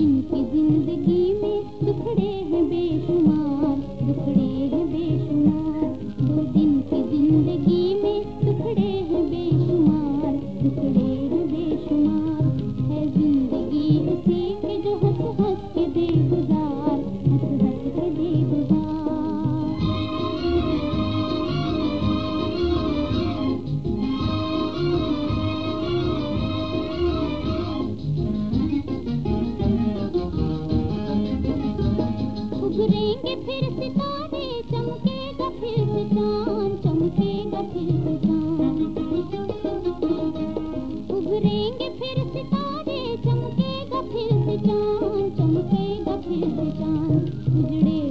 जिनकी ज़िंदगी में दुखड़े हैं बेशुमार, दुखड़े हैं बेशुमार। दो दिन की ज़िंदगी में दुखड़े हैं बेशुमार, दुखड़े हैं बेशुमार। है ज़िंदगी उसी के जो हंस हंस के दे। उभरेंगे फिर सितारे, चमकेगा फिर चाँद चमकेगा फिर चाँद फिर सितारे, चमकेगा फिर से चमकेगा फिर चाँद उजड़े